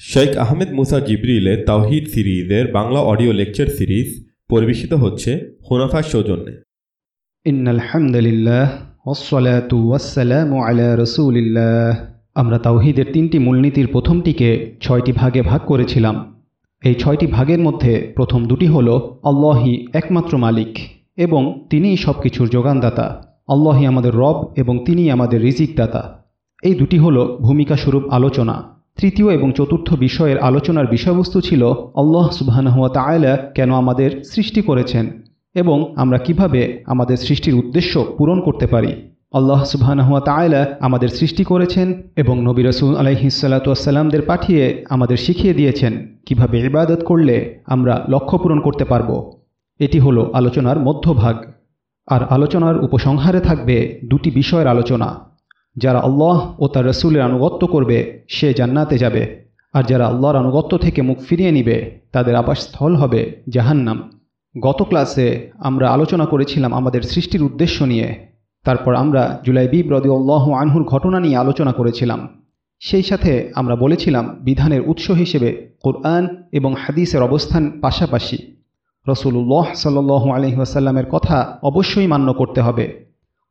শেখ আহমেদ মুসা জিবরিলের তাওহিদ সিরিজের Bangla audio lecture series পরিবেশিত হচ্ছে হুনাফার সৌজন্যে। আলা আমরা তাওহিদের তিনটি মূলনীতির প্রথমটিকে ছয়টি ভাগে ভাগ করেছিলাম। এই ছয়টি ভাগের মধ্যে প্রথম দুটি হল আল্লাহি একমাত্র মালিক এবং তিনিই সব কিছুর যোগানদাতা। আল্লাহি আমাদের রব এবং তিনিই আমাদের রিজিকদাতা। এই দুটি হল ভূমিকা স্বরূপ আলোচনা। তৃতীয় এবং চতুর্থ বিষয়ের আলোচনার বিষয়বস্তু ছিল আল্লাহ সুবাহানহুয়া তায়লা কেন আমাদের সৃষ্টি করেছেন এবং আমরা কীভাবে আমাদের সৃষ্টির উদ্দেশ্য পূরণ করতে পারি। আল্লাহ সুবাহানহুয়া তায়লা আমাদের সৃষ্টি করেছেন এবং নবী রসুল আলহিসাল্লাতুয়াসাল্লামদের পাঠিয়ে আমাদের শিখিয়ে দিয়েছেন কীভাবে ইবাদত করলে আমরা লক্ষ্য পূরণ করতে পারব। এটি হলো আলোচনার মধ্যভাগ। আর আলোচনার উপসংহারে থাকবে দুটি বিষয়ের আলোচনা। যারা আল্লাহ ও তার রসুলের আনুগত্য করবে, সে জান্নাতে যাবে। আর যারা আল্লাহর আনুগত্য থেকে মুখ ফিরিয়ে নিবে, তাদের আবাসস্থল হবে জাহান্নাম। গত ক্লাসে আমরা আলোচনা করেছিলাম আমাদের সৃষ্টির উদ্দেশ্য নিয়ে। তারপর আমরা জুলাই জুলাইবি রদিউল্লাহ আনহুর ঘটনা নিয়ে আলোচনা করেছিলাম। সেই সাথে আমরা বলেছিলাম বিধানের উৎস হিসেবে কোরআন এবং হাদিসের অবস্থান পাশাপাশি। রসুল্লাহ সাল্লু আলহিহাসাল্লামের কথা অবশ্যই মান্য করতে হবে।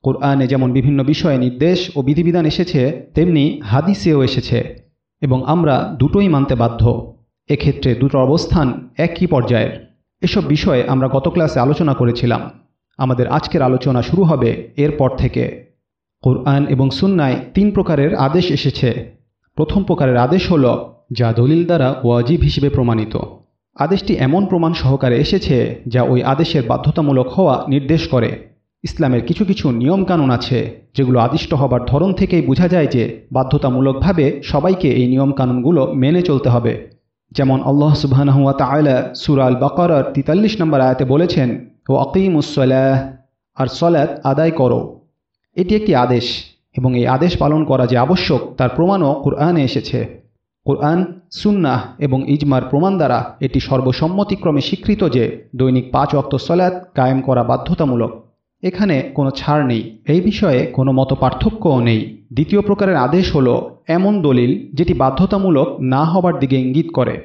কোরআনে যেমন বিভিন্ন বিষয়ে নির্দেশ ও বিধিবিধান এসেছে, তেমনি হাদিসেও এসেছে এবং আমরা দুটোই মানতে বাধ্য। এক্ষেত্রে দুটো অবস্থান একই পর্যায়ের। এসব বিষয়ে আমরা গত ক্লাসে আলোচনা করেছিলাম। আমাদের আজকের আলোচনা শুরু হবে এরপর থেকে। কোরআন এবং সুন্নায় তিন প্রকারের আদেশ এসেছে। প্রথম প্রকারের আদেশ হল, যা দলিল দ্বারা ওয়াজিব হিসেবে প্রমাণিত। আদেশটি এমন প্রমাণ সহকারে এসেছে যা ওই আদেশের বাধ্যতামূলক হওয়া নির্দেশ করে। ইসলামের কিছু কিছু নিয়মকানুন আছে, যেগুলো আদিষ্ট হবার ধরন থেকেই বোঝা যায় যে বাধ্যতামূলকভাবে সবাইকে এই নিয়মকানুনগুলো মেনে চলতে হবে। যেমন আল্লাহ সুবাহানহুয়া তায়লা সুরাল বাকারার তিতাল্লিশ নম্বর আয়াতে বলেছেন, ও আকিমুসলাহ আর সলাৎ আদায় করো। এটি একটি আদেশ, এবং এই আদেশ পালন করা যে আবশ্যক, তার প্রমাণও কোরআনে এসেছে। কোরআন, সুন্নাহ এবং ইজমার প্রমাণ দ্বারা এটি সর্বসম্মতিক্রমে স্বীকৃত যে দৈনিক পাঁচ অক্ত সলাৎ কায়েম করা বাধ্যতামূলক। এখানে কোনো ছাড় নেই। এই বিষয়ে কোনো মতো পার্থক্যও নেই। দ্বিতীয় প্রকারের আদেশ হলো, এমন দলিল যেটি বাধ্যতামূলক না হবার দিকে ইঙ্গিত করে।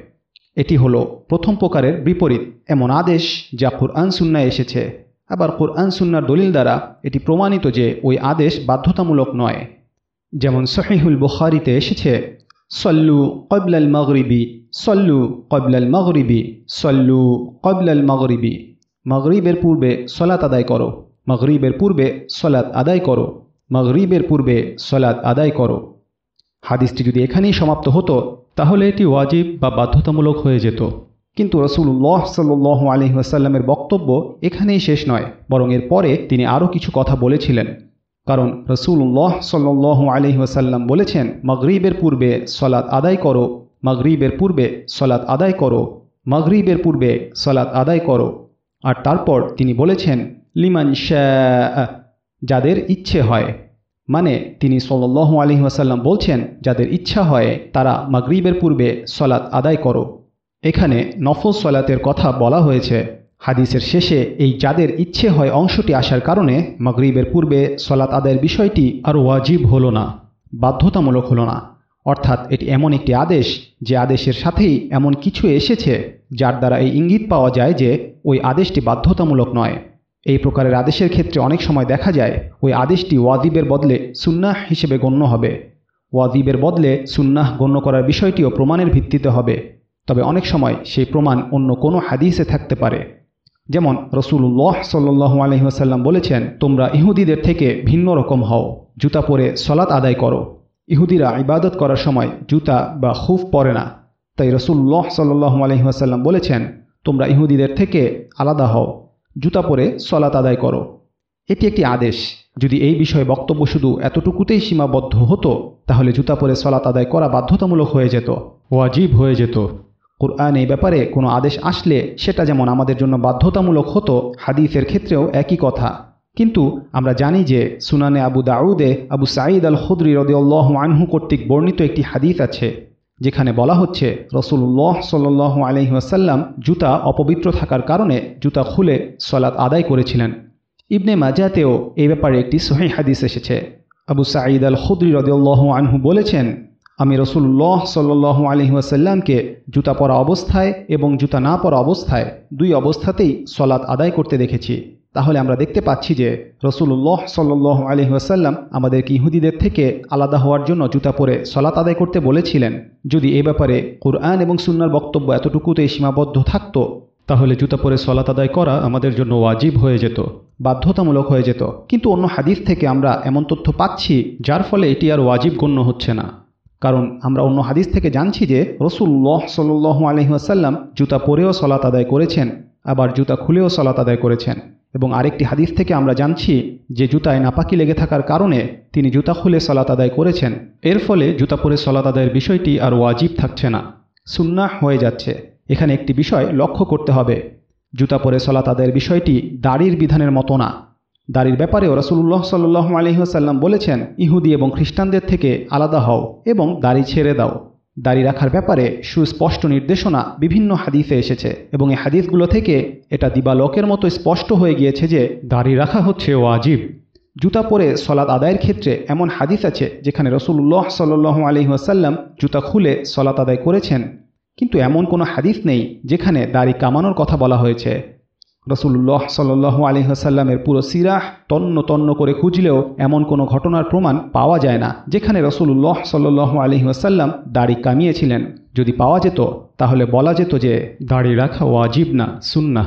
এটি হলো, প্রথম প্রকারের বিপরীত, এমন আদেশ যা কোরআন সুন্নায় এসেছে। আবার কোরআন সুন্নার দলিল দ্বারা এটি প্রমাণিত যে ওই আদেশ বাধ্যতামূলক নয়। যেমন সহিহুল বুখারিতে এসেছে, সল্লু কবলাল মগরিবি, সল্লু কবলাল মগরিবি, সল্লু কবলাল মগরিবি। মগরিবের পূর্বে সলাত আদায় করো। মগরিবের পূর্বে সলাৎ আদায় করো। মগরিবের পূর্বে সলাৎ আদায় করো। হাদিসটি যদি এখানেই সমাপ্ত হতো, তাহলে এটি ওয়াজিব বা বাধ্যতামূলক হয়ে যেত। কিন্তু রসুল্লাহ সাল্লাহ আলহি আসাল্লামের বক্তব্য এখানেই শেষ নয়, বরং এর পরে তিনি আরও কিছু কথা বলেছিলেন। কারণ রসুল্লাহ সাল্লাহ আলহি আসাল্লাম বলেছেন, মগরিবের পূর্বে সলাৎ আদায় করো, মগরিবের পূর্বে সলাৎ আদায় করো, মগরিবের পূর্বে সলাৎ আদায় করো। আর তারপর তিনি বলেছেন লিমান যাদের ইচ্ছে হয়। মানে তিনি সল্লাহ আলহি আসাল্লাম বলছেন, যাদের ইচ্ছা হয়, তারা মাগরিবের পূর্বে সলাৎ আদায় করো। এখানে নফল সলাতের কথা বলা হয়েছে। হাদিসের শেষে এই যাদের ইচ্ছে হয় অংশটি আসার কারণে মাগরিবের পূর্বে সলাৎ আদায়ের বিষয়টি আর ওয়াজিব হলো না, বাধ্যতামূলক হলো না। অর্থাৎ এটি এমন একটি আদেশ, যে আদেশের সাথেই এমন কিছু এসেছে, যার দ্বারা এই ইঙ্গিত পাওয়া যায় যে, ওই আদেশটি বাধ্যতামূলক নয়। এই প্রকারের আদেশের ক্ষেত্রে অনেক সময় দেখা যায়, ওই আদেশটি ওয়াজিবের বদলে সুন্নাহ হিসেবে গণ্য হবে। ওয়াজিবের বদলে সুন্নাহ গণ্য করার বিষয়টিও প্রমাণের ভিত্তিতে হবে। তবে অনেক সময় সেই প্রমাণ অন্য কোনো হাদিসে থাকতে পারে। যেমন রসুল্লাহ সাল্লু আলহিহাসাল্লাম বলেছেন, তোমরা ইহুদিদের থেকে ভিন্ন রকম হও, জুতা পরে সলাৎ আদায় করো। ইহুদিরা ইবাদত করার সময় জুতা বা খুফ পরে না। তাই রসুল্লাহ সাল্লু আলহিহাসাল্লাম বলেছেন, তোমরা ইহুদিদের থেকে আলাদা হও। জুতা পরে সলাত আদায় করো। এটি একটি আদেশ। যদি এই বিষয়ে বক্তব্য শুধু এতটুকুতেই সীমাবদ্ধ হতো, তাহলে জুতা পরে সলাত আদায় করা বাধ্যতামূলক হয়ে যেত। ওয়াজিব হয়ে যেত। কোরআন এই ব্যাপারে কোনো আদেশ আসলে সেটা যেমন আমাদের জন্য বাধ্যতামূলক হতো, হাদিসের ক্ষেত্রেও একই কথা। কিন্তু আমরা জানি যে সুনানে আবু দাউদে আবু সাঈদ আল খুদ্রি রদিউল্লাহ আনহু কর্তৃক বর্ণিত একটি হাদিস আছে। যেখানে বলা হচ্ছে রসুল্লাহ সাল্লাহ আলহিহাসাল্লাম জুতা অপবিত্র থাকার কারণে জুতা খুলে সলাৎ আদায় করেছিলেন। ইবনে মাজাতেও এই ব্যাপারে একটি সহি হাদিস এসেছে। আবু সাঈদ আল খুদ্রি রদিউল্লাহ আনহু বলেছেন, আমি রসুল্লাহ সাল্লাহ আলহিহাসাল্লামকে জুতা পরা অবস্থায় এবং জুতা না পরা অবস্থায় দুই অবস্থাতেই সলাৎ আদায় করতে দেখেছি। তাহলে আমরা দেখতে পাচ্ছি যে রসুল্লাহ সাল্লাহ আলহিহাসাল্লাম আমাদেরকে ইহুদিদের থেকে আলাদা হওয়ার জন্য জুতা পরে সলাত আদায় করতে বলেছিলেন। যদি এ ব্যাপারে কোরআন এবং সুন্নার বক্তব্য এতটুকুতেই সীমাবদ্ধ থাকত, তাহলে জুতা পরে সলাত আদায় করা আমাদের জন্য ওয়াজিব হয়ে যেত, বাধ্যতামূলক হয়ে যেত। কিন্তু অন্য হাদিস থেকে আমরা এমন তথ্য পাচ্ছি যার ফলে এটি আর ওয়াজিব গণ্য হচ্ছে না। কারণ আমরা অন্য হাদিস থেকে জানছি যে রসুল্লাহ সাল্লু আলহিহাসাল্লাম জুতা পরেও সলাত আদায় করেছেন, আবার জুতা খুলেও সলাত আদায় করেছেন। এবং আরেকটি হাদিস থেকে আমরা জানছি যে জুতায় নাপাকি লেগে থাকার কারণে তিনি জুতা খুলে সলাত আদায় করেছেন। এর ফলে জুতা পরে সলাত আদায়ের বিষয়টি আর ওয়াজিব থাকছে না। সুন্নাহ হয়ে যাচ্ছে। এখানে একটি বিষয় লক্ষ্য করতে হবে। জুতা পরে সলাত আদায়ের বিষয়টি দাড়ির বিধানের মতো না। দাড়ির ব্যাপারেও রসুল্লাহ সাল্লু আলহিহাসাল্লাম বলেছেন, ইহুদি এবং খ্রিস্টানদের থেকে আলাদা হও এবং দাড়ি ছেড়ে দাও। দাড়ি রাখার ব্যাপারে সুস্পষ্ট নির্দেশনা বিভিন্ন হাদিসে এসেছে এবং এই হাদিসগুলো থেকে এটা দিবালকের মতো স্পষ্ট হয়ে গিয়েছে যে দাড়ি রাখা হচ্ছে ওয়াজিব। জুতা পরে সলাদ আদায়ের ক্ষেত্রে এমন হাদিস আছে যেখানে রসুল্লাহ সাল্লু আলহিহাসাল্লাম জুতা খুলে সলাত আদায় করেছেন। কিন্তু এমন কোনো হাদিস নেই যেখানে দাড়ি কামানোর কথা বলা হয়েছে। রসুল্লাহ সাল্লু আলহিহাসাল্লামের পুরো সিরাহ তন্ন তন্ন করে খুঁজলেও এমন কোনো ঘটনার প্রমাণ পাওয়া যায় না, যেখানে রসুল্লাহ সাল্লু আলহিহাসাল্লাম দাড়ি কামিয়েছিলেন। যদি পাওয়া যেত, তাহলে বলা যেত যে দাড়ি রাখা ওয়াজিব না সুন্না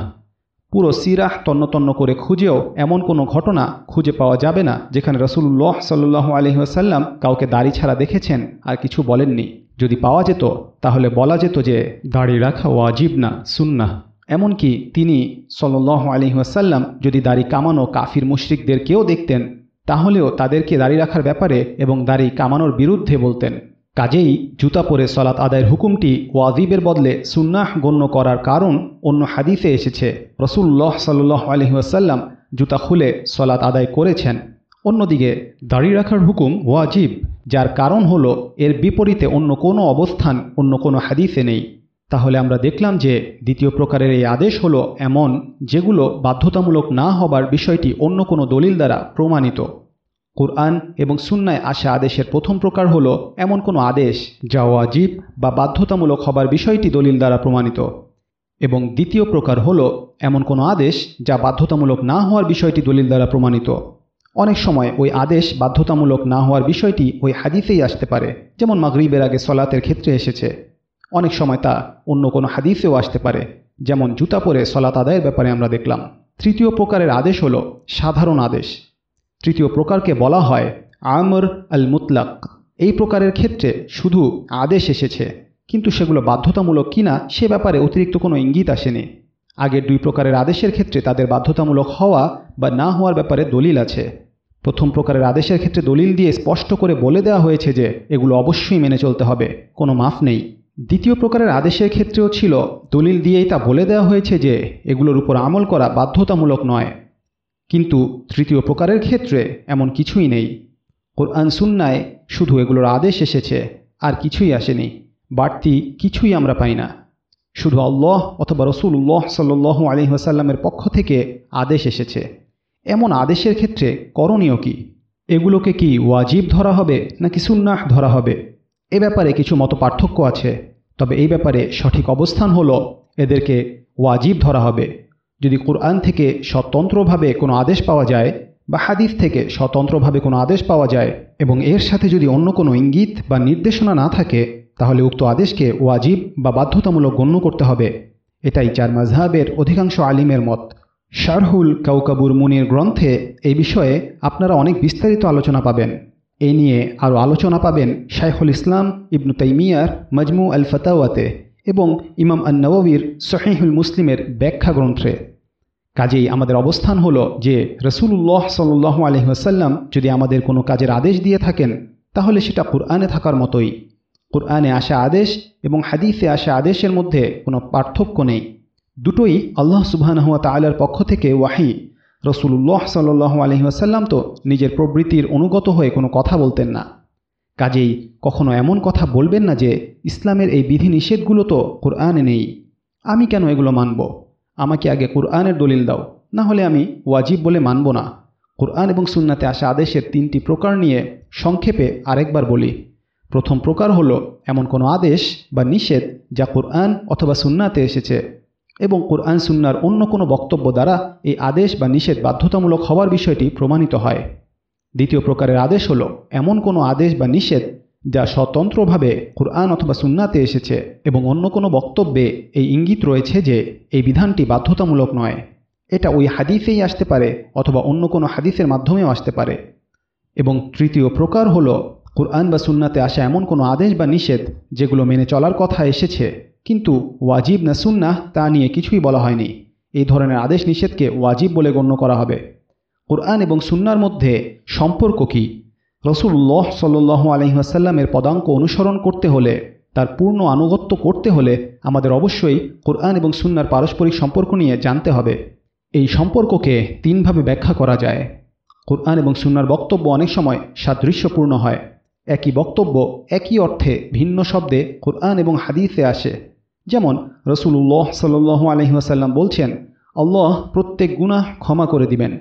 পুরো সিরাহ তন্ন তন্ন করে খুঁজেও এমন কোনো ঘটনা খুঁজে পাওয়া যাবে না, যেখানে রসুল্লাহ সাল্লু আলহিহাসাল্লাম কাউকে দাড়ি ছাড়া দেখেছেন আর কিছু বলেননি। যদি পাওয়া যেত, তাহলে বলা যেত যে দাড়ি রাখা ওয়াজিব না সুন্না এমনকি তিনি সল্লাহ আলী ওয়াসাল্লাম যদি দাড়ি কামানো কাফির মুশরিকদের কেউ দেখতেন, তাহলেও তাদেরকে দাড়ি রাখার ব্যাপারে এবং দাড়ি কামানোর বিরুদ্ধে বলতেন। কাজেই জুতা পরে সলাৎ আদায়ের হুকুমটি ওয়াজিবের বদলে সুন্নাহ গণ্য করার কারণ অন্য হাদিসে এসেছে। রসুল্লাহ সাল্লাহ আলহি ওয়াসাল্লাম জুতা খুলে সলাৎ আদায় করেছেন। অন্যদিকে দাড়ি রাখার হুকুম ওয়াজিব, যার কারণ হলো এর বিপরীতে অন্য কোনো অবস্থান অন্য কোনো হাদিসে নেই। তাহলে আমরা দেখলাম যে দ্বিতীয় প্রকারের এই আদেশ হলো এমন যেগুলো বাধ্যতামূলক না হবার বিষয়টি অন্য কোনো দলিল দ্বারা প্রমাণিত। কোরআন এবং সুন্নায় আসা আদেশের প্রথম প্রকার হলো এমন কোনো আদেশ যা ওয়াজিব বা বাধ্যতামূলক হবার বিষয়টি দলিল দ্বারা প্রমাণিত। এবং দ্বিতীয় প্রকার হলো এমন কোনো আদেশ যা বাধ্যতামূলক না হওয়ার বিষয়টি দলিল দ্বারা প্রমাণিত। অনেক সময় ওই আদেশ বাধ্যতামূলক না হওয়ার বিষয়টি ওই হাদিসেই আসতে পারে, যেমন মাগরিবের আগে সলাতের ক্ষেত্রে এসেছে। অনেক সময় তা অন্য কোনো হাদিসেও আসতে পারে। যেমন জুতা পরে সলাত আদায়ের ব্যাপারে আমরা দেখলাম। তৃতীয় প্রকারের আদেশ হলো সাধারণ আদেশ। তৃতীয় প্রকারকে বলা হয় আমর আল মুতলাক এই প্রকারের ক্ষেত্রে শুধু আদেশ এসেছে, কিন্তু সেগুলো বাধ্যতামূলক কিনা সে ব্যাপারে অতিরিক্ত কোনো ইঙ্গিত আসেনি। আগের দুই প্রকারের আদেশের ক্ষেত্রে তাদের বাধ্যতামূলক হওয়া বা না হওয়ার ব্যাপারে দলিল আছে। প্রথম প্রকারের আদেশের ক্ষেত্রে দলিল দিয়ে স্পষ্ট করে বলে দেওয়া হয়েছে যে এগুলো অবশ্যই মেনে চলতে হবে, কোনো মাফ নেই। দ্বিতীয় প্রকারের আদেশের ক্ষেত্রেও ছিল, দলিল দিয়েই তা বলে দেওয়া হয়েছে যে, এগুলোর উপর আমল করা বাধ্যতামূলক নয়। কিন্তু তৃতীয় প্রকারের ক্ষেত্রে এমন কিছুই নেই। কোরআন সুন্নায় শুধু এগুলোর আদেশ এসেছে, আর কিছুই আসেনি। বাড়তি কিছুই আমরা পাই না। শুধু আল্লাহ অথবা রসুল্লাহ সাল্লু আলহিহাসাল্লামের পক্ষ থেকে আদেশ এসেছে। এমন আদেশের ক্ষেত্রে করণীয় কি? এগুলোকে কি ওয়াজিব ধরা হবে, নাকি সুন্নাহ ধরা হবে? এ ব্যাপারে কিছু মতো পার্থক্য আছে, তবে এই ব্যাপারে সঠিক অবস্থান হলো এদেরকে ওয়াজিব ধরা হবে। যদি কোরআন থেকে স্বতন্ত্রভাবে কোনো আদেশ পাওয়া যায় বা হাদিস থেকে স্বতন্ত্রভাবে কোনো আদেশ পাওয়া যায় এবং এর সাথে যদি অন্য কোনো ইঙ্গিত বা নির্দেশনা না থাকে, তাহলে উক্ত আদেশকে ওয়াজিব বা বাধ্যতামূলক গণ্য করতে হবে। এটাই চার মাজহাবের অধিকাংশ আলিমের মত। শারহুল কাউকাবুর মুনির গ্রন্থে এই বিষয়ে আপনারা অনেক বিস্তারিত আলোচনা পাবেন। এই নিয়ে আরও আলোচনা পাবেন শাইখুল ইসলাম ইবনু তাইমিয়ার মজমু আল ফতাওয়াতে এবং ইমাম আন্নবীর সহিহুল মুসলিমের ব্যাখ্যা গ্রন্থে। কাজেই আমাদের অবস্থান হলো যে রসুল্লাহ সাল্লু আলহিহাসাল্লাম যদি আমাদের কোনো কাজের আদেশ দিয়ে থাকেন, তাহলে সেটা কোরআনে থাকার মতোই। কোরআনে আসা আদেশ এবং হাদিসে আসা আদেশের মধ্যে কোনো পার্থক্য নেই। দুটোই আল্লাহ সুবাহানহুয়া তালার পক্ষ থেকে ওয়াহি। রসুল্লাহ সাল্লু আলহিহাসাল্লাম তো নিজের প্রবৃত্তির অনুগত হয়ে কোনো কথা বলতেন না। কাজেই কখনো এমন কথা বলবেন না যে, ইসলামের এই বিধি নিষেধগুলো তো কোরআনে নেই। আমি কেন এগুলো মানব? আমাকে আগে কোরআনের দলিল দাও, না হলে আমি ওয়াজিব বলে মানব না। কোরআন এবং সুন্নাতে আসা আদেশের তিনটি প্রকার নিয়ে সংক্ষেপে আরেকবার বলি। প্রথম প্রকার হলো, এমন কোনো আদেশ বা নিষেধ যা কোরআন অথবা সুন্নাতে এসেছে। এবং কোরআন সুন্নার অন্য কোনো বক্তব্য দ্বারা এই আদেশ বা নিষেধ বাধ্যতামূলক হওয়ার বিষয়টি প্রমাণিত হয়। দ্বিতীয় প্রকারের আদেশ হলো, এমন কোনো আদেশ বা নিষেধ যা স্বতন্ত্রভাবে কোরআন অথবা সুন্নাতে এসেছে এবং অন্য কোনো বক্তব্যে এই ইঙ্গিত রয়েছে যে এই বিধানটি বাধ্যতামূলক নয়। এটা ওই হাদিসেই আসতে পারে অথবা অন্য কোনো হাদিসের মাধ্যমেও আসতে পারে। এবং তৃতীয় প্রকার হলো, কোরআন বা সুন্নাতে আসা এমন কোনো আদেশ বা নিষেধ যেগুলো মেনে চলার কথা এসেছে কিন্তু ওয়াজিব না সুন্নাহ তা নিয়ে কিছুই বলা হয়নি। এই ধরনের আদেশ নিষেধকে ওয়াজিব বলে গণ্য করা হবে। কোরআন এবং সুন্নার মধ্যে সম্পর্ক কী? রসুল্লাহ সাল্লাহ আলহিহাসাল্লামের পদাঙ্ক অনুসরণ করতে হলে, তার পূর্ণ আনুগত্য করতে হলে আমাদের অবশ্যই কোরআন এবং সুন্নার পারস্পরিক সম্পর্ক নিয়ে জানতে হবে। এই সম্পর্ককে তিনভাবে ব্যাখ্যা করা যায়। কোরআন এবং সুন্নার বক্তব্য অনেক সময় সাদৃশ্যপূর্ণ হয়। একই বক্তব্য একই অর্থে ভিন্ন শব্দে কোরআন এবং হাদিসে আসে। যেমন রসুল্লাহ সাল্লু আলহিহাসাল্লাম বলছেন, আল্লাহ প্রত্যেক গুনাহ ক্ষমা করে দিবেন,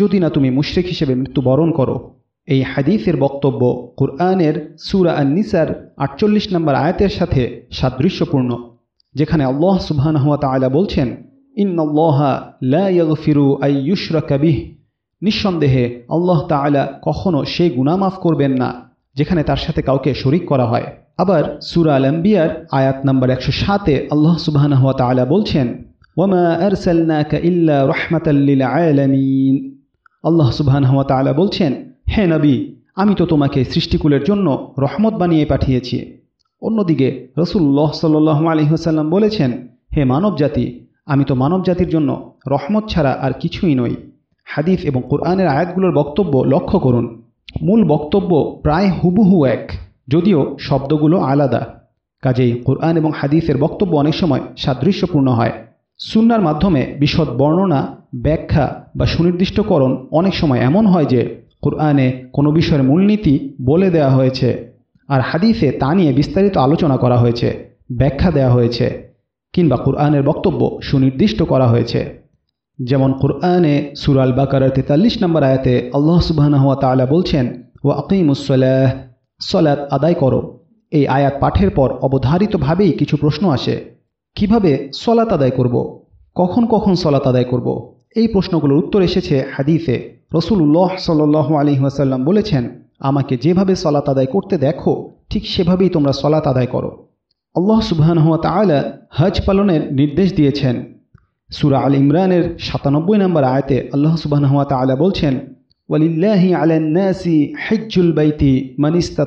যদি না তুমি মুশরিক হিসেবে মৃত্যুবরণ করো। এই হাদিসের বক্তব্য কুরআনের সুরা আন নিসার আটচল্লিশ নম্বর আয়াতের সাথে সাদৃশ্যপূর্ণ, যেখানে আল্লাহ সুবহানাহুয়া তাআলা বলছেন ইয়াগফিরু আই ইউশরাকা বিহ। নিঃসন্দেহে আল্লাহ তাআলা কখনও সেই গুনাহ মাফ করবেন না, যেখানে তার সাথে কাউকে শরিক করা হয়। আবার সুরা আল আম্বিয়ার আয়াত নম্বর একশো সাতে আল্লাহ সুবহানাহুয়া তাআলা বলছেন ওয়ামা আরসালনাকা ইল্লা রাহমাতাল লিল আলামিন। আল্লাহ সুবহানাহুয়া তাআলা বলছেন, হে নবী, আমি তো তোমাকে সৃষ্টিকুলের জন্য রহমত বানিয়ে পাঠিয়েছি। অন্যদিকে রসুল্লাহ সাল্লাহ আলহিহাসাল্লাম বলেছেন, হে মানব জাতি আমি তো মানব জাতির জন্য রহমত ছাড়া আর কিছুই নই। হাদিফ এবং কোরআনের আয়াতগুলোর বক্তব্য লক্ষ্য করুন। মূল বক্তব্য প্রায় হুবহু এক। যদিও শব্দগুলো আলাদা। কাজেই কোরআন এবং হাদিসের বক্তব্য অনেক সময় সাদৃশ্যপূর্ণ হয়। সুন্নার মাধ্যমে বিশদ বর্ণনা, ব্যাখ্যা বা সুনির্দিষ্টকরণ অনেক সময় এমন হয় যে কোরআনে কোনো বিষয়ের মূলনীতি বলে দেওয়া হয়েছে আর হাদিসে তা নিয়ে বিস্তারিত আলোচনা করা হয়েছে, ব্যাখ্যা দেওয়া হয়েছে কিংবা কোরআনের বক্তব্য সুনির্দিষ্ট করা হয়েছে। যেমন কোরআনে সুরাল বাকারের তেতাল্লিশ নম্বর আয়াতে আল্লাহ সুবাহ বলছেন ও আকিমুসলাহ সলাৎ আদায় করো। এই আয়াত পাঠের পর অবধারিতভাবেই কিছু প্রশ্ন আসে। কীভাবে সলাত আদায় করব। কখন কখন সলাত আদায় করব। এই প্রশ্নগুলোর উত্তর এসেছে হাদিসে। রসুল্লাহ সাল আলী ওয়াসাল্লাম বলেছেন, আমাকে যেভাবে সলাত আদায় করতে দেখো, ঠিক সেভাবেই তোমরা সলাত আদায় করো। আল্লাহ সুবাহানহুয়া তালা হজ পালনের নির্দেশ দিয়েছেন। সুরা আল ইমরানের সাতানব্বই নম্বর আয়তে আল্লাহ সুবাহানহুয়া তালা বলছেন ওয়ালিল্লাহি আলান্নাসি হেজ্জুল বাইতি মানিস্তা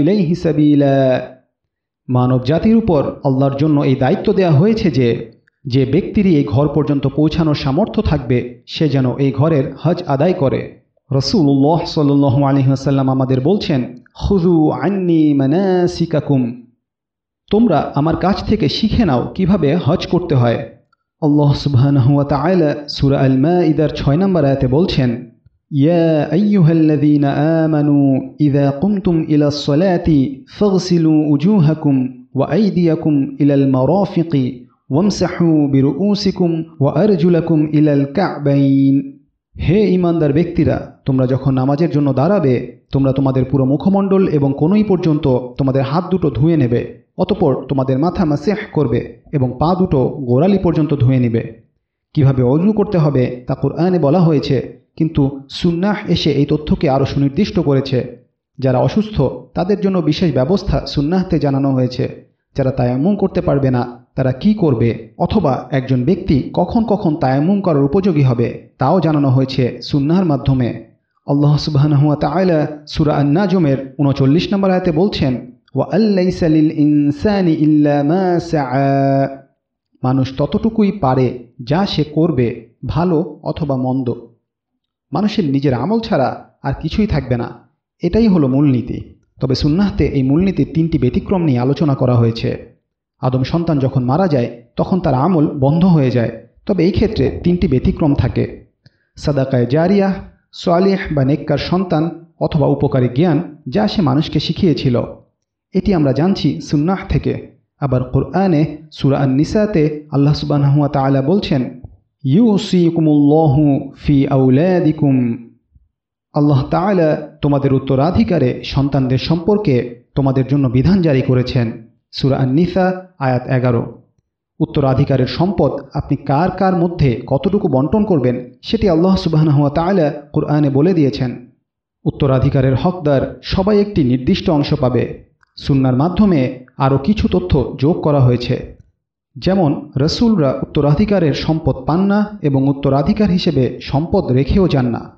ইলাইহি সাবিলা। মানব জাতির উপর আল্লাহর জন্য এই দায়িত্ব দেয়া হয়েছে যে যে ব্যক্তিরই এই ঘর পর্যন্ত পৌঁছানোর সামর্থ্য থাকবে, সে যেন এই ঘরের হজ আদায় করে। রসুল্লাহ সাল আলহিহাসাল্লাম আমাদের বলছেন খুজু আন্নি মানাসিকাকুম। তোমরা আমার কাছ থেকে শিখে নাও কীভাবে হজ করতে হয়। আল্লাহ তাআলা সূরা আল মাইদার 6 নম্বর আয়াতে বলছেন আইয়ুহাল্লাযীনা আমানু ইযা কুমতুম ইলাস সালাতি ফাগসিলু উজুহাকুম ওয়া আইদিয়াকুম ইলাল মারাফিকি ওয়ামসাহু বিরুউসিকুম ওয়া আরজুলাকুম ইলাল কা'বাইন হে ইমানদার ব্যক্তিরা, তোমরা যখন নামাজের জন্য দাঁড়াবে, তোমরা তোমাদের পুরো মুখমণ্ডল এবং কোনোই পর্যন্ত তোমাদের হাত দুটো ধুয়ে নেবে, অতপর তোমাদের মাথা মাসেহ করবে এবং পা দুটো গোড়ালি পর্যন্ত ধুয়ে নেবে। কীভাবে অজু করতে হবে তা কোরআনে বলা হয়েছে কিন্তু সুন্নাহ এসে এই তথ্যকে আরও সুনির্দিষ্ট করেছে। যারা অসুস্থ, তাদের জন্য বিশেষ ব্যবস্থা সুন্নাহতে জানানো হয়েছে। যারা তায়াম্মুম করতে পারবে না, তারা কি করবে? অথবা একজন ব্যক্তি কখন কখন তায়াম্মুম করার উপযোগী হবে, তাও জানানো হয়েছে সুন্নাহর মাধ্যমে। আল্লাহ তাইলা সুরা আন্নাজমের উনচল্লিশ নম্বর আয়তে বলছেন মানুষ ততটুকুই পারে যা সে করবে, ভালো অথবা মন্দ। মানুষের নিজের আমল ছাড়া আর কিছুই থাকবে না। এটাই হলো মূলনীতি। তবে সুন্নাহতে এই মূলনীতির তিনটি ব্যতিক্রম নিয়ে আলোচনা করা হয়েছে। আদম সন্তান যখন মারা যায়, তখন তার আমল বন্ধ হয়ে যায়। তবে এই ক্ষেত্রে তিনটি ব্যতিক্রম থাকে। সাদাকায় জারিয়া সোয়ালিহ বা নেককার সন্তান অথবা উপকারী জ্ঞান যা সে মানুষকে শিখিয়েছিল। এটি আমরা জানছি সুন্নাহ থেকে। আবার কোরআনে সুরা আন নিসাতে আল্লাহ সুবাহুয়া তালা বলছেন ফি আল্লাহ তালা তোমাদের উত্তরাধিকারে সন্তানদের সম্পর্কে তোমাদের জন্য বিধান জারি করেছেন। সুরা আন নিসা আয়াত এগারো। উত্তরাধিকারের সম্পদ আপনি কার কার মধ্যে কতটুকু বন্টন করবেন সেটি আল্লাহ সুবাহনহুয়া তাআলা কুরআনে বলে দিয়েছেন। উত্তরাধিকারের হকদার সবাই একটি নির্দিষ্ট অংশ পাবে। সুন্নার মাধ্যমে আরও কিছু তথ্য যোগ করা হয়েছে। যেমন, রসুলরা উত্তরাধিকারের সম্পদ পান না এবং উত্তরাধিকার হিসেবে সম্পদ রেখেও যান না।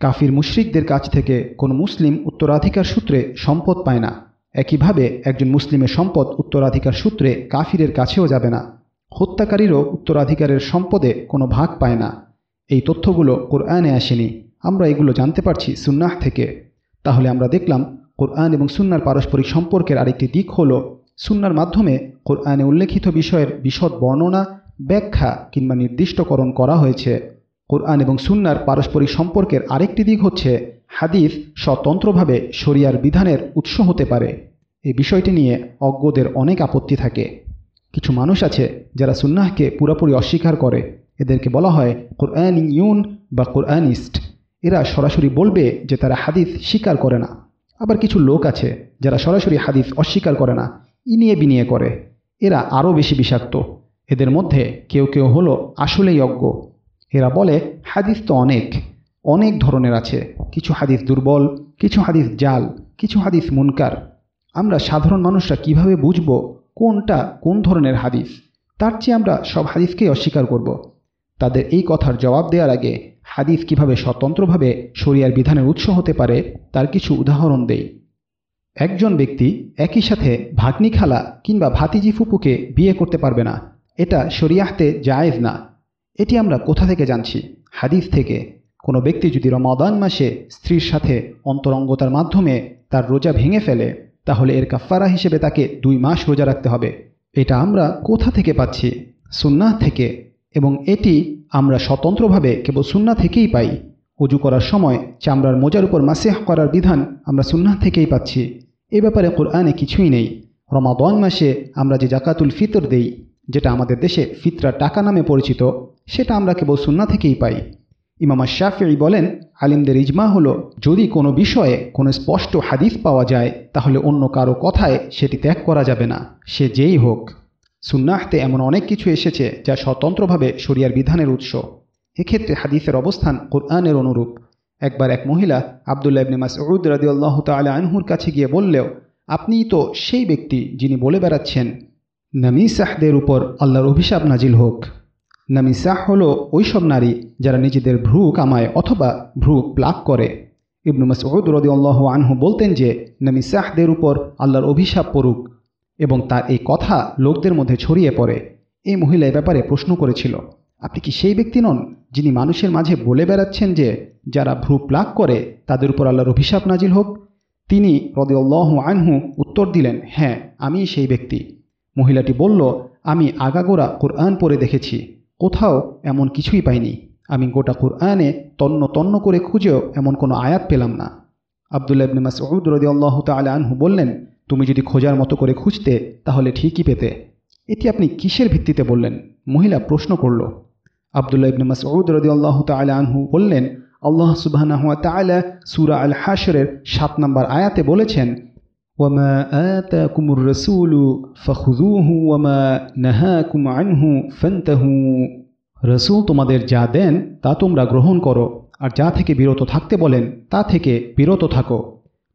কাফির মুশরিকদের কাছ থেকে কোনো মুসলিম উত্তরাধিকার সূত্রে সম্পদ পায় না। একইভাবে একজন মুসলিমের সম্পদ উত্তরাধিকার সূত্রে কাফিরের কাছেও যাবে না। হত্যাকারীরও উত্তরাধিকারের সম্পদে কোনো ভাগ পায় না। এই তথ্যগুলো কোরআনে আসেনি। আমরা এগুলো জানতে পারছি সুন্নাহ থেকে। তাহলে আমরা দেখলাম, কোরআন এবং সুন্নার পারস্পরিক সম্পর্কের আরেকটি দিক হল সুন্নার মাধ্যমে কোরআনে উল্লেখিত বিষয়ের বিশদ বর্ণনা, ব্যাখ্যা কিংবা নির্দিষ্টকরণ করা হয়েছে। কোরআন এবং সুন্নার পারস্পরিক সম্পর্কের আরেকটি দিক হচ্ছে হাদিস স্বতন্ত্রভাবে শরিয়ার বিধানের উৎস হতে পারে। এই বিষয়টি নিয়ে অজ্ঞদের অনেক আপত্তি থাকে। কিছু মানুষ আছে যারা সুন্নাহকে পুরোপুরি অস্বীকার করে। এদেরকে বলা হয় কোরআন ইউন বা কোরআনিস্ট। এরা সরাসরি বলবে যে তারা হাদিস স্বীকার করে না। আবার কিছু লোক আছে যারা সরাসরি হাদিস অস্বীকার করে না। ইনিয়ে বিনিয়ে করে। এরা আরও বেশি বিষাক্ত। এদের মধ্যে কেউ কেউ হলো আসলেই অজ্ঞ। এরা বলে, হাদিস তো অনেক। অনেক ধরনের আছে। কিছু হাদিস দুর্বল, কিছু হাদিস জাল, কিছু হাদিস মুনকার। আমরা সাধারণ মানুষরা কীভাবে বুঝব কোনটা কোন ধরনের হাদিস? তার চেয়ে আমরা সব হাদিসকেই অস্বীকার করব। তাদের এই কথার জবাব দেওয়ার আগে হাদিস কীভাবে স্বতন্ত্রভাবে শরিয়ার বিধানের উৎস হতে পারে, তার কিছু উদাহরণ দেই। একজন ব্যক্তি একই সাথে ভাগ্নি খালা কিংবা ভাতিজি ফুপুকে বিয়ে করতে পারবে না। এটা শরিয়াহতে জায়েজ না। এটি আমরা কোথা থেকে জানছি? হাদিস থেকে। কোনো ব্যক্তি যদি রমাদান মাসে স্ত্রীর সাথে অন্তরঙ্গতার মাধ্যমে তার রোজা ভেঙে ফেলে, তাহলে এর কাফারা হিসেবে তাকে দুই মাস রোজা রাখতে হবে। এটা আমরা কোথা থেকে পাচ্ছি? সুন্নাহ থেকে। এবং এটি আমরা স্বতন্ত্রভাবে কেবল সুন্না থেকেই পাই। অজু করার সময় চামড়ার মোজার উপর মাসেহ করার বিধান আমরা সুন্নাহ থেকেই পাচ্ছি। এ ব্যাপারে কোরআনে কিছুই নেই। রমাদন মাসে আমরা যে জাকাতুল ফিতর দেই, যেটা আমাদের দেশে ফিতরা টাকা নামে পরিচিত, সেটা আমরা কেবল সুন্না থেকেই পাই। ইমামা শাফি বলেন, আলিমদের ইজমা হলো, যদি কোনো বিষয়ে কোনো স্পষ্ট হাদিস পাওয়া যায়, তাহলে অন্য কারও কথায় সেটি ত্যাগ করা যাবে না। সে যেই হোক। সুন্নাহতে এমন অনেক কিছু এসেছে, যা স্বতন্ত্রভাবে শরিয়ার বিধানের উৎস। এক্ষেত্রে হাদিসের অবস্থান কোরআনের অনুরূপ। একবার এক মহিলা আবদুল্লাহ ইবনে মাসউদ রাদিয়াল্লাহু তাআলা আনহুর কাছে গিয়ে বললেও আপনিই তো সেই ব্যক্তি যিনি বলে বেড়াচ্ছেন নামি নামিসাহদের উপর আল্লাহর অভিশাপ নাজিল হোক। নামি নামিসাহ হলো ওইসব নারী যারা নিজেদের ভ্রু কামায় অথবা ভ্রু প্লাক করে। ইবনু মাসউদ রদিউল্লাহ আনহু বলতেন যে নামি নামিসাহদের উপর আল্লাহর অভিশাপ পড়ুক এবং তার এই কথা লোকদের মধ্যে ছড়িয়ে পড়ে। এই মহিলা এ ব্যাপারে প্রশ্ন করেছিল। আপনি কি সেই ব্যক্তি নন যিনি মানুষের মাঝে বলে বেড়াচ্ছেন যে যারা ভ্রু প্লাক করে তাদের উপর আল্লাহর অভিশাপ নাজিল হোক? তিনি রদিউল্লাহ আনহু উত্তর দিলেন হ্যাঁ আমি সেই ব্যক্তি। মহিলাটি বলল, আমি আগাগোড়া কোরআন পড়ে দেখেছি। কোথাও এমন কিছুই পাইনি। আমি গোটা কোরআনে তন্ন তন্ন করে খুঁজেও এমন কোনো আয়াত পেলাম না। আবদুল্লাহ ইবনে মাসউদ রাদিয়াল্লাহু তাআলা আনহু বললেন, তুমি যদি খোঁজার মতো করে খুঁজতে, তাহলে ঠিকই পেতে। এটি আপনি কিসের ভিত্তিতে বললেন? মহিলা প্রশ্ন করল আবদুল্লাহ ইবনে মাসউদ রাদিয়াল্লাহু তাআলা আনহু বললেন, আল্লাহ তাআলা সূরা আল হাসরের সাত নম্বর আয়াতে বলেছেন, ওয়ামা ফাখুযুহু ওয়ামা ফান্তাহু। রসুল তোমাদের যা দেন, তা তোমরা গ্রহণ করো, আর যা থেকে বিরত থাকতে বলেন, তা থেকে বিরত থাকো।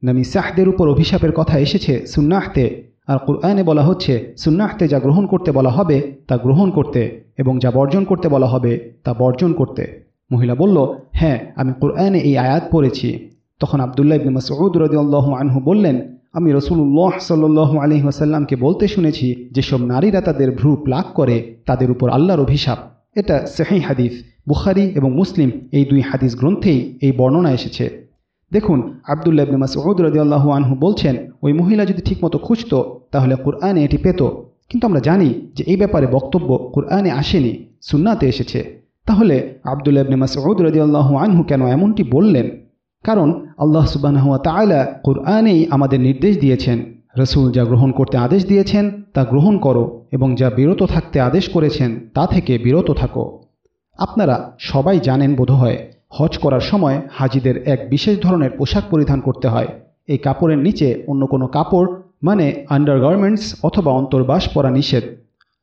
নামি সাহদের উপর অভিশাপের কথা এসেছে সুন্নাহতে। আর কুরআনে বলা হচ্ছে সুন্নাহতে যা গ্রহণ করতে বলা হবে, তা গ্রহণ করতে এবং যা বর্জন করতে বলা হবে, তা বর্জন করতে। মহিলা বলল হ্যাঁ আমি কোরআনে এই আয়াত পড়েছি। তখন আবদুল্লাহ ইবনে মাসউদ রাদিয়াল্লাহু আনহু বললেন, আমি রসুল্লাহ সাল্লাহ আলহি ওয়াসাল্লামকে বলতে শুনেছি যেসব নারীরা তাদের ভ্রু প্লাক করে, তাদের উপর আল্লাহর অভিশাপ। এটা সেহি হাদিস। বুখারি এবং মুসলিম এই দুই হাদিস গ্রন্থেই এই বর্ণনা এসেছে। দেখুন, আবদুল্লাহ ইবনে মাসউদ রাদিয়াল্লাহু আনহু বলছেন, ওই মহিলা যদি ঠিকমতো খুঁজত, তাহলে কোরআনে এটি পেত। কিন্তু আমরা জানি যে এই ব্যাপারে বক্তব্য কোরআনে আসেনি, সুন্নাতে এসেছে। তাহলে আবদুল্লাহ ইবনে মাসউদ রাদিয়াল্লাহু আনহু কেন এমনটি বললেন? কারণ আল্লাহ সুবানহুয়া তালা কোরআনেই আমাদের নির্দেশ দিয়েছেন। রসুল যা গ্রহণ করতে আদেশ দিয়েছেন, তা গ্রহণ করো এবং যা বিরত থাকতে আদেশ করেছেন, তা থেকে বিরত থাকো। আপনারা সবাই জানেন বোধহয় হজ করার সময় হাজিদের এক বিশেষ ধরনের পোশাক পরিধান করতে হয়। এই কাপড়ের নিচে অন্য কোনো কাপড় মানে আন্ডারগার্মেন্টস অথবা অন্তর্বাস পরা নিষেধ।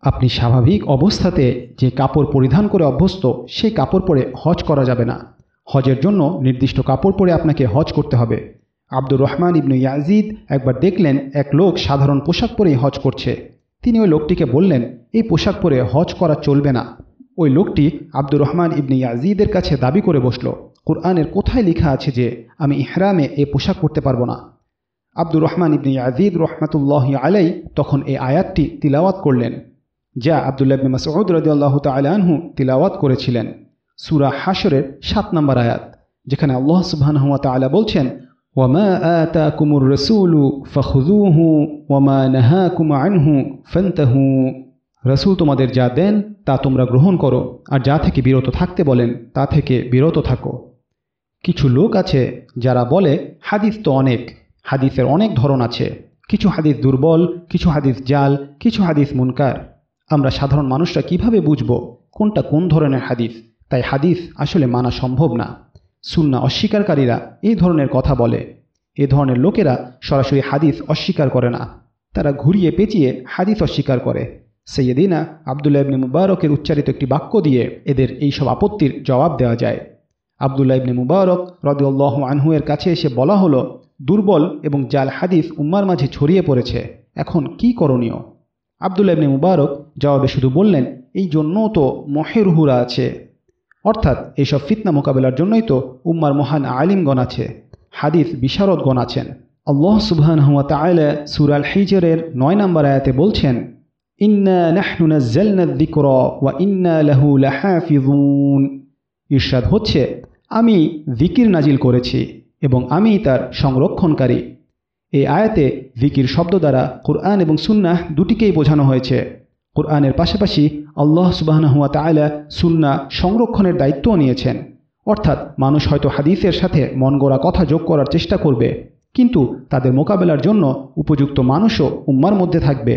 আপনি স্বাভাবিক অবস্থাতে যে কাপড় পরিধান করে অভ্যস্ত, সেই কাপড় পরে হজ করা যাবে না। হজের জন্য নির্দিষ্ট কাপড় পরে আপনাকে হজ করতে হবে। আব্দুর রহমান ইবনু ইয়াজিদ একবার দেখলেন এক লোক সাধারণ পোশাক পরেই হজ করছে। তিনি ওই লোকটিকে বললেন, এই পোশাক পরে হজ করা চলবে না। ওই লোকটি আব্দুর রহমান ইবনে ইয়াজিদের কাছে দাবি করে বসল, কোরআনের কোথায় লেখা আছে যে আমি ইহরামে এ পোশাক পরতে পারব না? আব্দুর রহমান ইবনে ইয়াজিদ রহমাতুল্লাহ আলাই তখন এই আয়াতটি তিলাওয়াত করলেন, যা আবদুল্লাহ ইবনে মাসউদ রাদিয়াল্লাহু তাআলা আনহু তিলাওয়াত করেছিলেন। সূরা হাশরের সাত নম্বর আয়াত, যেখানে আল্লাহ সুবহানাহু ওয়া তাআলা বলছেন, ওয়ামা আতাকুমুর রাসূলু ফাখুযুহু ওয়ামা নাহাকুম আনহু ফান্তাহু। রসুল তোমাদের যা দেন, তা তোমরা গ্রহণ করো, আর যা থেকে বিরত থাকতে বলেন, তা থেকে বিরত থাকো। কিছু লোক আছে যারা বলে, হাদিস তো অনেক, হাদিসের অনেক ধরন আছে। কিছু হাদিস দুর্বল, কিছু হাদিস জাল, কিছু হাদিস মুনকার। আমরা সাধারণ মানুষরা কীভাবে বুঝব কোনটা কোন ধরনের হাদিস? তাই হাদিস আসলে মানা সম্ভব না। সুন্না অস্বীকারীরা এই ধরনের কথা বলে। এ ধরনের লোকেরা সরাসরি হাদিস অস্বীকার করে না। তারা ঘুরিয়ে পেঁচিয়ে হাদিস অস্বীকার করে। সৈয়দিনা আবদুল্লাহ ইবনে মুবারকের উচ্চারিত একটি বাক্য দিয়ে এদের এই সব আপত্তির জবাব দেওয়া যায়। আবদুল্লাহ ইবনে মুবারক রদিউল্লাহ আনহু এর কাছে এসে বলা হলো, দুর্বল এবং জাল হাদিস উম্মার মাঝে ছড়িয়ে পড়েছে, এখন কি করণীয়? আবদুল্লাহ ইবনে মুবারক জবাবে শুধু বললেন, এই জন্য তো মহেরহুরা আছে। অর্থাৎ এইসব ফিতনা মোকাবেলার জন্যই তো উম্মার মহান আলিমগণ আছে, হাদিস বিশারদগণ আছেন। আল্লাহ তাইলা সুরাল হিজরের নয় নম্বর আয়াতে বলছেন ইন্না নাহনু নাজ্জালনা যিকরা ওয়া ইন্না লাহু লাহাফিজুন ইরশাদ হচ্ছে, আমি জিকির নাজিল করেছি এবং আমি তার সংরক্ষণকারী। এই আয়াতে জিকির শব্দ দ্বারা কোরআন এবং সুন্নাহ দুটিকেই বোঝানো হয়েছে। কোরআনের পাশাপাশি আল্লাহ সুবাহনহুয়া তায়লা সুন্না সংরক্ষণের দায়িত্বও নিয়েছেন। অর্থাৎ মানুষ হয়তো হাদিসের সাথে মন গড়া কথা যোগ করার চেষ্টা করবে, কিন্তু তাদের মোকাবেলার জন্য উপযুক্ত মানুষও উম্মার মধ্যে থাকবে।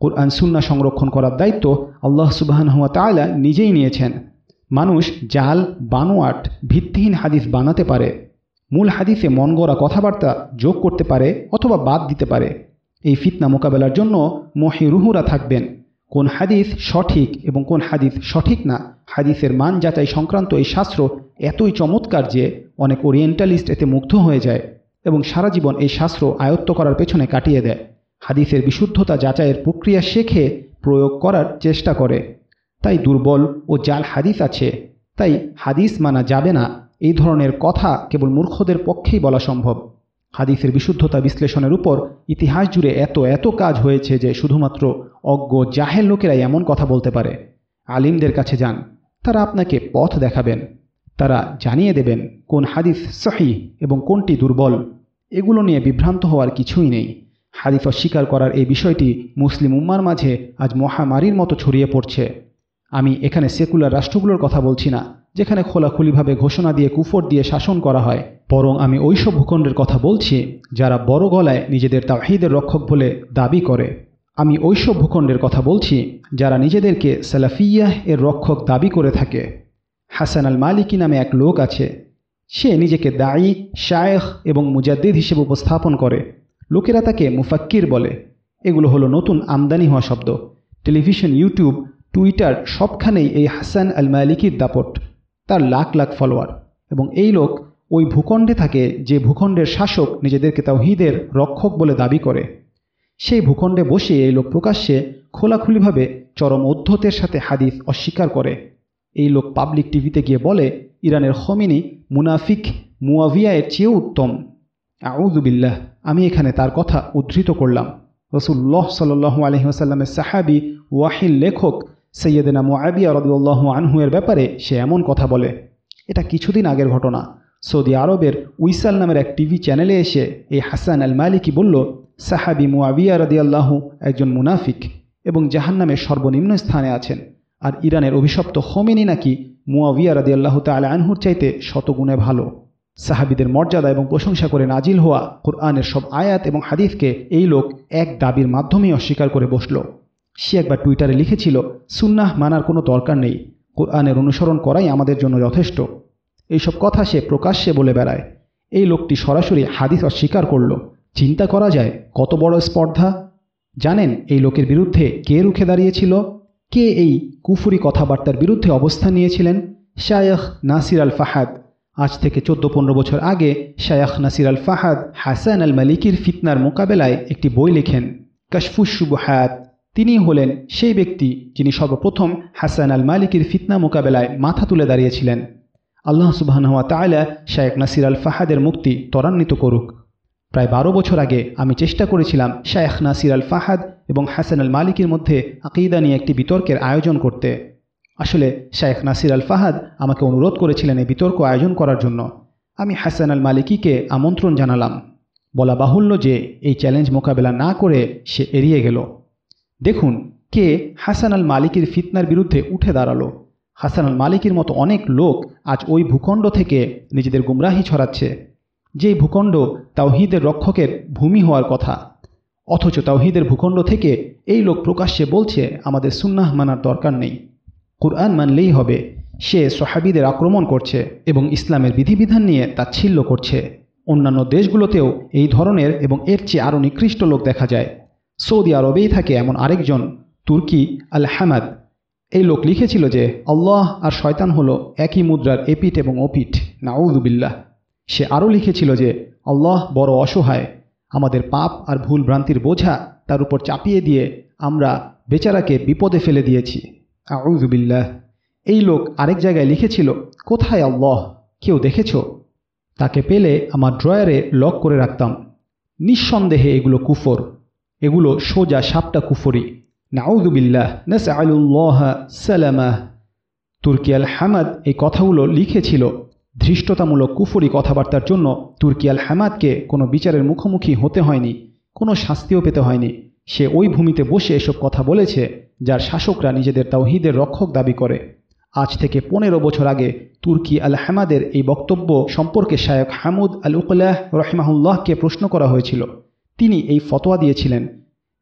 কোরআন সুন্না সংরক্ষণ করার দায়িত্ব আল্লাহ সুবাহনহুয়া তায়লা নিজেই নিয়েছেন। মানুষ জাল বানোয়াট ভিত্তিহীন হাদিস বানাতে পারে, মূল হাদিসে মন গড়া কথাবার্তা যোগ করতে পারে অথবা বাদ দিতে পারে। এই ফিতনা মোকাবেলার জন্য মহিরুহুরা থাকবেন। কোন হাদিস সঠিক এবং কোন হাদিস সঠিক না, হাদিসের মান যাচাই সংক্রান্ত এই শাস্ত্র এতই চমৎকার যে অনেক ওরিয়েন্টালিস্ট এতে মুগ্ধ হয়ে যায় এবং সারা জীবন এই শাস্ত্র আয়ত্ত করার পেছনে কাটিয়ে দেয়। হাদিসের বিশুদ্ধতা যাচাইয়ের প্রক্রিয়া শেখে প্রয়োগ করার চেষ্টা করে। তাই দুর্বল ও জাল হাদিস আছে। তাই হাদিস মানা যাবে না। এই ধরনের কথা কেবল মূর্খদের পক্ষেই বলা সম্ভব। হাদিসের বিশুদ্ধতা বিশ্লেষণের উপর ইতিহাস জুড়ে এত এত কাজ হয়েছে যে শুধুমাত্র অজ্ঞ জাহেল লোকেরাই এমন কথা বলতে পারে। আলিমদের কাছে যান। তারা আপনাকে পথ দেখাবেন। তারা জানিয়ে দেবেন কোন হাদিস সহি এবং কোনটি দুর্বল। এগুলো নিয়ে বিভ্রান্ত হওয়ার কিছুই নেই। হাদিস অস্বীকার করার এই বিষয়টি মুসলিম উম্মার মাঝে আজ মহামারীর মতো ছড়িয়ে পড়ছে। আমি এখানে সেকুলার রাষ্ট্রগুলোর কথা বলছি না, যেখানে খোলাখুলিভাবে ঘোষণা দিয়ে কুফর দিয়ে শাসন করা হয়। বরং আমি ওইসব ভূখণ্ডের কথা বলছি, যারা বড় গলায় নিজেদের তাহিদের রক্ষক বলে দাবি করে। আমি ওইসব ভূখণ্ডের কথা বলছি, যারা নিজেদেরকে সালাফিয়াহ এর রক্ষক দাবি করে থাকে। হাসান আল মালিকি নামে এক লোক আছে, সে নিজেকে দায়ী শায়েখ এবং মুজাদ্দিদ হিসেবে উপস্থাপন করে। লোকেরা তাকে মুফাক্কির বলে। এগুলো হলো নতুন আমদানি হওয়া শব্দ। টেলিভিশন, ইউটিউব, টুইটার সবখানেই এই হাসান আল মালিকির দাপট, তার লাখ লাখ ফলোয়ার। এবং এই লোক ওই ভূখণ্ডে থাকে যে ভূখণ্ডের শাসক নিজেদেরকে তাওহিদের রক্ষক বলে দাবি করে। সেই ভূখণ্ডে বসে এই লোক প্রকাশ্যে খোলাখুলিভাবে চরম অধ্যতের সাথে হাদিস অস্বীকার করে। এই লোক পাবলিক টিভিতে গিয়ে বলে, ইরানের খমিনি মুনাফিক মুয়াভিয়ায়ের চেয়েও উত্তম। আউজুবিল্লাহ আমি এখানে তার কথা উদ্ধৃত করলাম। রসুল্লাহ সাল্লু আলহিহাসাল্লামের সাহাবি ওয়াহিল লেখক সৈয়দেনা রদিউল্লাহ আনহু এর ব্যাপারে সে এমন কথা বলে, এটা কিছুদিন আগের ঘটনা। সৌদি আরবের উইসাল নামের এক টিভি চ্যানেলে এসে এই হাসান আল মালিকি বলল, সাহাবি মুআবিয়া রদিয়াল্লাহু একজন মুনাফিক এবং জাহান্নামের সর্বনিম্ন স্থানে আছেন। আর ইরানের অভিশপ্ত হোমেনি নাকি মুআবিয়া রদিয়াল্লাহ তালা আনহুর চাইতে শতগুণে ভালো। সাহাবিদের মর্যাদা এবং প্রশংসা করে নাজিল হওয়া কোরআনের সব আয়াত এবং হাদিফকে এই লোক এক দাবির মাধ্যমেই অস্বীকার করে বসল। সে একবার টুইটারে লিখেছিল, সুন্নাহ মানার কোনো দরকার নেই। কোরআনের অনুসরণ করাই আমাদের জন্য যথেষ্ট। এইসব কথা সে প্রকাশ্যে বলে বেড়ায়। এই লোকটি সরাসরি হাদিস অস্বীকার করল। চিন্তা করা যায়, কত বড় স্পর্ধা। জানেন, এই লোকের বিরুদ্ধে কে রুখে দাঁড়িয়েছিল? কে এই কুফুরি কথাবার্তার বিরুদ্ধে অবস্থান নিয়েছিলেন? শায়খ নাসির আল ফাহাদ আজ থেকে চোদ্দ পনেরো বছর আগে শায়াখ নাসির আল ফাহাদ হাসান আল মালিকির ফিতনার মোকাবেলায় একটি বই লেখেন কাশফুস সুবহাত তিনি হলেন সেই ব্যক্তি যিনি সর্বপ্রথম হাসান আল মালিকের ফিতনা মোকাবেলায় মাথা তুলে দাঁড়িয়েছিলেন। আল্লাহ সুবাহানুয়া তাইলা শায়েক নাসির আল ফাহাদের মুক্তি ত্বরান্বিত করুক। প্রায় বারো বছর আগে আমি চেষ্টা করেছিলাম শায়েখ নাসির আল ফাহাদ এবং হাসান আল মালিকের মধ্যে আকিদা নিয়ে একটি বিতর্কের আয়োজন করতে। আসলে শায়েখ নাসির আল ফাহাদ আমাকে অনুরোধ করেছিলেন এই বিতর্ক আয়োজন করার জন্য। আমি হাসান আল মালিকিকে আমন্ত্রণ জানালাম। বলা বাহুল্য যে এই চ্যালেঞ্জ মোকাবেলা না করে সে এড়িয়ে গেল। দেখুন, কে হাসান আল মালিকের ফিতনার বিরুদ্ধে উঠে দাঁড়াল। হাসান আল মালিকের মতো অনেক লোক আজ ওই ভূখণ্ড থেকে নিজেদের গুমরাহি ছড়াচ্ছে। যেই ভূখণ্ড তাওহিদের রক্ষকের ভূমি হওয়ার কথা। অথচ তাওহিদের ভূখণ্ড থেকে এই লোক প্রকাশ্যে বলছে, আমাদের সুন্নাহ মানার দরকার নেই। কুরআন মানলেই হবে। সে সোহাবিদের আক্রমণ করছে এবং ইসলামের বিধিবিধান নিয়ে তাচ্ছিল্য করছে। অন্যান্য দেশগুলোতেও এই ধরনের এবং এর চেয়ে আরও নিকৃষ্ট লোক দেখা যায়। সৌদি আরবেই থাকে এমন আরেকজন, তুর্কি আল হামাদ এই লোক লিখেছিল যে, আল্লাহ আর শয়তান হলো একই মুদ্রার এপিট এবং ওপিট নাউদুবিল্লাহ সে আরও লিখেছিল যে, আল্লাহ বড় অসহায়। আমাদের পাপ আর ভুল ভ্রান্তির বোঝা তার উপর চাপিয়ে দিয়ে আমরা বেচারাকে বিপদে ফেলে দিয়েছি। আউজুবিল্লাহ এই লোক আরেক জায়গায় লিখেছিল, কোথায় আল্লাহ? কেউ দেখেছ? তাকে পেলে আমার ড্রয়ারে লক করে রাখতাম। নিঃসন্দেহে এগুলো কুফর। এগুলো সোজা সাপটা কুফরি। নাউদুবিল্লাহ নাস আলুল্লাহ সালামা। হামাদ এই কথাগুলো লিখেছিল ধৃষ্টতামূলক কুফরি কথাবার্তার জন্য। তুর্কি আল হামাদকে কোনো বিচারের মুখোমুখি হতে হয়নি, কোনো শাস্তিও পেতে হয়নি। সে ওই ভূমিতে বসে এসব কথা বলেছে, যার শাসকরা নিজেদের তাওহিদের রক্ষক দাবি করে। আজ থেকে পনেরো বছর আগে তুর্কি আল হামাদের এই বক্তব্য সম্পর্কে শায়ক হামুদ আল উকলাহ রহমাহুল্লাহকে প্রশ্ন করা হয়েছিল। তিনি এই ফতোয়া দিয়েছিলেন,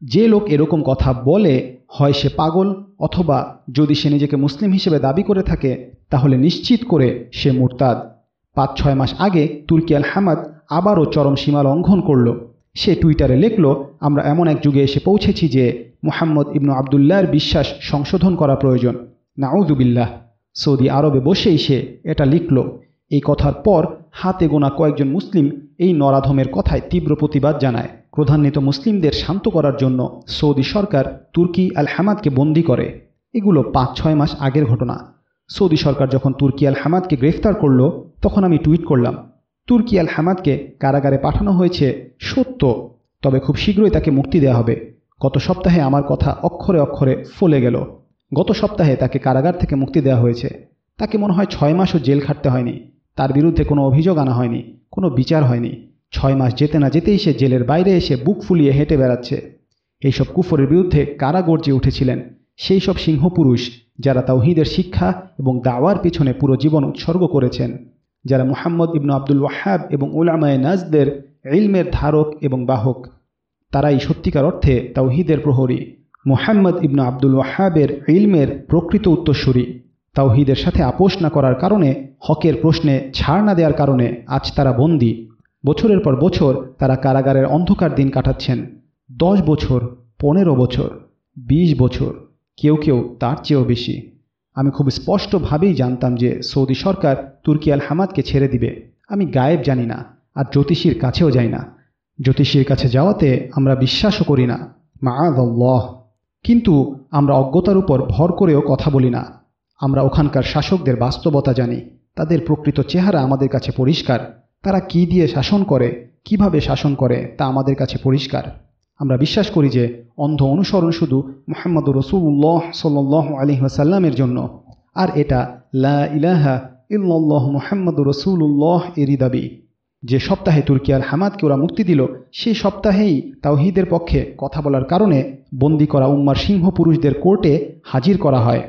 যে লোক এরকম কথা বলে হয় সে পাগল, অথবা যদি সে নিজেকে মুসলিম হিসেবে দাবি করে থাকে, তাহলে নিশ্চিত করে সে মুরতাদ। পাঁচ ছয় মাস আগে তুর্কি আল হামাদ আবারও চরম সীমা লঙ্ঘন করল। সে টুইটারে লিখল, আমরা এমন এক যুগে এসে পৌঁছেছি যে মোহাম্মদ ইবনু আবদুল্লাহর বিশ্বাস সংশোধন করা প্রয়োজন। নাউজুবিল্লাহ সৌদি আরবে বসেই সে এটা লিখল। এই কথার পর হাতে গোনা কয়েকজন মুসলিম এই নরাধমের কথায় তীব্র প্রতিবাদ জানায়। ক্রধান্বিত মুসলিমদের শান্ত করার জন্য সৌদি সরকার তুর্কি আল হামাদকে বন্দি করে। এগুলো পাঁচ, ছয় মাস আগের ঘটনা। সৌদি সরকার যখন তুর্কি আল হামাদকে গ্রেফতার করল, তখন আমি টুইট করলাম তুর্কি আল হামাদকে কারাগারে পাঠানো হয়েছে সত্য, তবে খুব শীঘ্রই তাকে মুক্তি দেওয়া হবে। গত সপ্তাহে আমার কথা অক্ষরে অক্ষরে ফলে গেল। গত সপ্তাহে তাকে কারাগার থেকে মুক্তি দেওয়া হয়েছে। তাকে মনে হয় ছয় মাসও জেল খাটতে হয়নি। তার বিরুদ্ধে কোনো অভিযোগ আনা হয়নি, কোনো বিচার হয়নি। ছয় মাস যেতে না যেতেই সে জেলের বাইরে এসে বুক ফুলিয়ে হেঁটে বেড়াচ্ছে। এইসব কুফরের বিরুদ্ধে কারা গর্জে উঠেছিলেন? সেই সব সিংহপুরুষ যারা তাওহিদের শিক্ষা এবং দাওয়ার পিছনে পুরো জীবন উৎসর্গ করেছেন। যারা মুহাম্মদ ইবনু আব্দুল ওয়াহাব এবং উলামায় নাজদের ইলমের ধারক এবং বাহক, তারাই সত্যিকার অর্থে তাওহিদের প্রহরী। মুহাম্মদ ইবনু আব্দুল ওয়াহাবের ইলমের প্রকৃত উত্তরসূরি। তাওহিদের সাথে আপোষ না করার কারণে, হকের প্রশ্নে ছাড় না দেওয়ার কারণে আজ তারা বন্দী। বছরের পর বছর তারা কারাগারের অন্ধকার দিন কাটাচ্ছেন। দশ বছর, পনেরো বছর ২০ বছর, কেউ কেউ তার চেয়েও বেশি। আমি খুব স্পষ্টভাবেই জানতাম যে সৌদি সরকার তুর্কি আল হামাদকে ছেড়ে দিবে। আমি গায়েব জানি না, আর জ্যোতিষীর কাছেও যাই না। জ্যোতিষীর কাছে যাওয়াতে আমরা বিশ্বাসও করি না। মাআদল্লাহ। কিন্তু আমরা অজ্ঞতার উপর ভর করেও কথা বলি না। আমরা ওখানকার শাসকদের বাস্তবতা জানি। তাদের প্রকৃত চেহারা আমাদের কাছে পরিষ্কার। তারা কি দিয়ে শাসন করে, কীভাবে শাসন করে, তা আমাদের কাছে পরিষ্কার। আমরা বিশ্বাস করি যে অন্ধ অনুসরণ শুধু মোহাম্মদ রসুল্লাহ সাল্লাহ আলী ওয়াসাল্লামের জন্য। আর এটা লা ইলাহা ইল্লাল্লাহ মোহাম্মদ রসুল্লাহ এরই দাবি। যে সপ্তাহে তুর্কি আর হামাদকে ওরা মুক্তি দিল সেই সপ্তাহেই তাওহিদের পক্ষে কথা বলার কারণে বন্দি করা উম্মার সিংহ পুরুষদের কোর্টে হাজির করা হয়।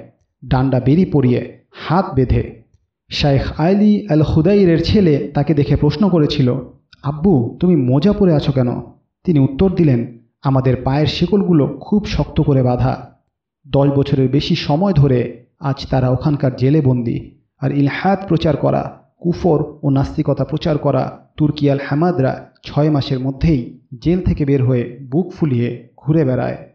ডান্ডা বেরি পরিয়ে হাত বেঁধে। শাইখ আইলি আল হুদাইরের ছেলে তাকে দেখে প্রশ্ন করেছিল, আব্বু, তুমি মোজা পরে আছো কেন? তিনি উত্তর দিলেন আমাদের পায়ের শিকলগুলো খুব শক্ত করে বাঁধা। দশ বছরের বেশি সময় ধরে আজ তারা ওখানকার জেলে বন্দি আর ইলহায়াত প্রচার করা, কুফর ও নাস্তিকতা প্রচার করা তুর্কি আল হামাদরা ছয় মাসের মধ্যেই জেল থেকে বের হয়ে বুক ফুলিয়ে ঘুরে বেড়ায়।